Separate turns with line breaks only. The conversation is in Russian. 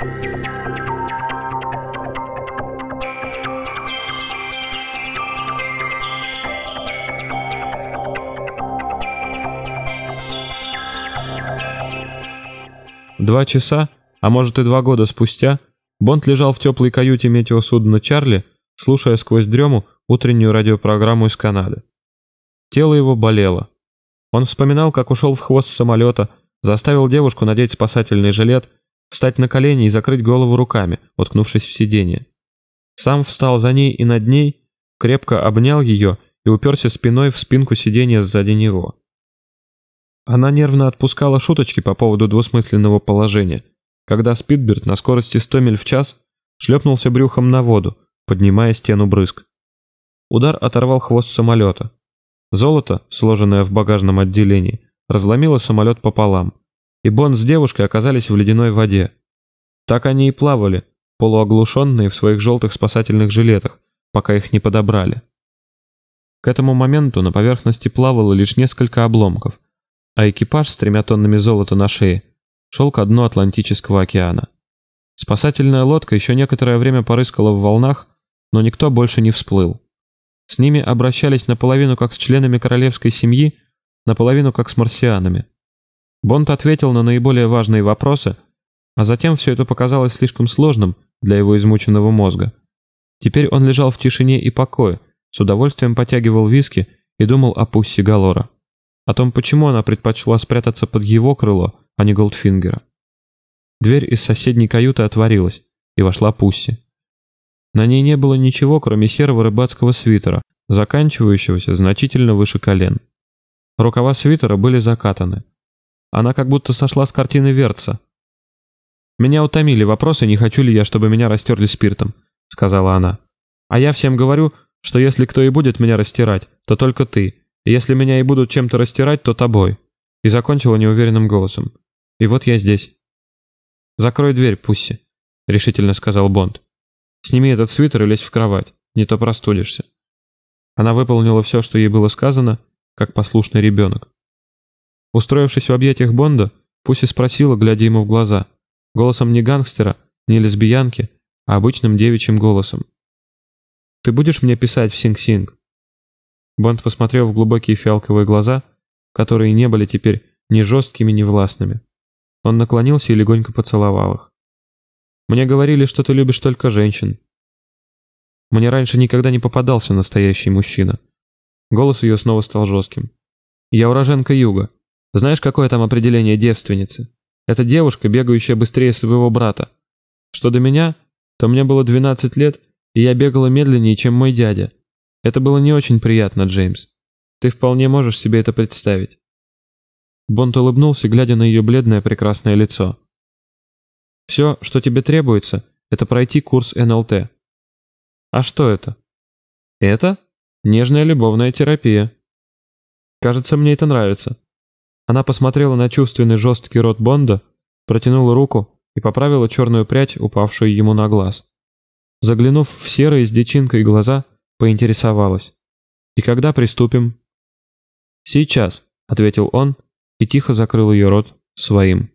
Два часа, а может и два года спустя, Бонд лежал в теплой каюте метеосудна «Чарли», слушая сквозь дрему утреннюю радиопрограмму из Канады. Тело его болело. Он вспоминал, как ушел в хвост самолета, заставил девушку надеть спасательный жилет, встать на колени и закрыть голову руками, уткнувшись в сиденье. Сам встал за ней и над ней, крепко обнял ее и уперся спиной в спинку сиденья сзади него. Она нервно отпускала шуточки по поводу двусмысленного положения, когда Спитберт на скорости 100 миль в час шлепнулся брюхом на воду, поднимая стену брызг. Удар оторвал хвост самолета. Золото, сложенное в багажном отделении, разломило самолет пополам, и Бон с девушкой оказались в ледяной воде. Так они и плавали, полуоглушенные в своих желтых спасательных жилетах, пока их не подобрали. К этому моменту на поверхности плавало лишь несколько обломков – а экипаж с тремя тоннами золота на шее шел ко дну Атлантического океана. Спасательная лодка еще некоторое время порыскала в волнах, но никто больше не всплыл. С ними обращались наполовину как с членами королевской семьи, наполовину как с марсианами. Бонд ответил на наиболее важные вопросы, а затем все это показалось слишком сложным для его измученного мозга. Теперь он лежал в тишине и покое, с удовольствием потягивал виски и думал о Пусси Галора о том, почему она предпочла спрятаться под его крыло, а не Голдфингера. Дверь из соседней каюты отворилась, и вошла Пусси. На ней не было ничего, кроме серого рыбацкого свитера, заканчивающегося значительно выше колен. Рукава свитера были закатаны. Она как будто сошла с картины Верца. «Меня утомили вопросы, не хочу ли я, чтобы меня растерли спиртом», — сказала она. «А я всем говорю, что если кто и будет меня растирать, то только ты, если меня и будут чем-то растирать, то тобой». И закончила неуверенным голосом. «И вот я здесь». «Закрой дверь, Пусси», — решительно сказал Бонд. «Сними этот свитер и лезь в кровать, не то простудишься». Она выполнила все, что ей было сказано, как послушный ребенок. Устроившись в объятиях Бонда, Пусси спросила, глядя ему в глаза, голосом не гангстера, не лесбиянки, а обычным девичьим голосом. «Ты будешь мне писать в Синг-Синг?» Бонд посмотрел в глубокие фиалковые глаза, которые не были теперь ни жесткими, ни властными. Он наклонился и легонько поцеловал их. «Мне говорили, что ты любишь только женщин». Мне раньше никогда не попадался настоящий мужчина. Голос ее снова стал жестким. «Я уроженка Юга. Знаешь, какое там определение девственницы? Это девушка, бегающая быстрее своего брата. Что до меня, то мне было 12 лет, и я бегала медленнее, чем мой дядя. Это было не очень приятно, Джеймс. Ты вполне можешь себе это представить. Бонд улыбнулся, глядя на ее бледное прекрасное лицо. Все, что тебе требуется, это пройти курс НЛТ. А что это? Это нежная любовная терапия. Кажется, мне это нравится. Она посмотрела на чувственный жесткий рот Бонда, протянула руку и поправила черную прядь, упавшую ему на глаз. Заглянув в серые с дичинкой глаза, Поинтересовалась. «И когда приступим?» «Сейчас», — ответил он и тихо закрыл ее рот своим.